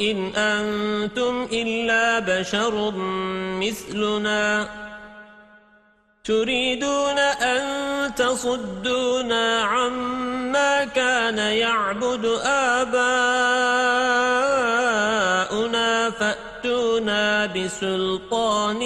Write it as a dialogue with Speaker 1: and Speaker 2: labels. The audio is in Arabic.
Speaker 1: إن أنتم إلا بشر مثلنا تريدون أن تصدونا عما كان يعبد آباؤنا فأتونا بسلطان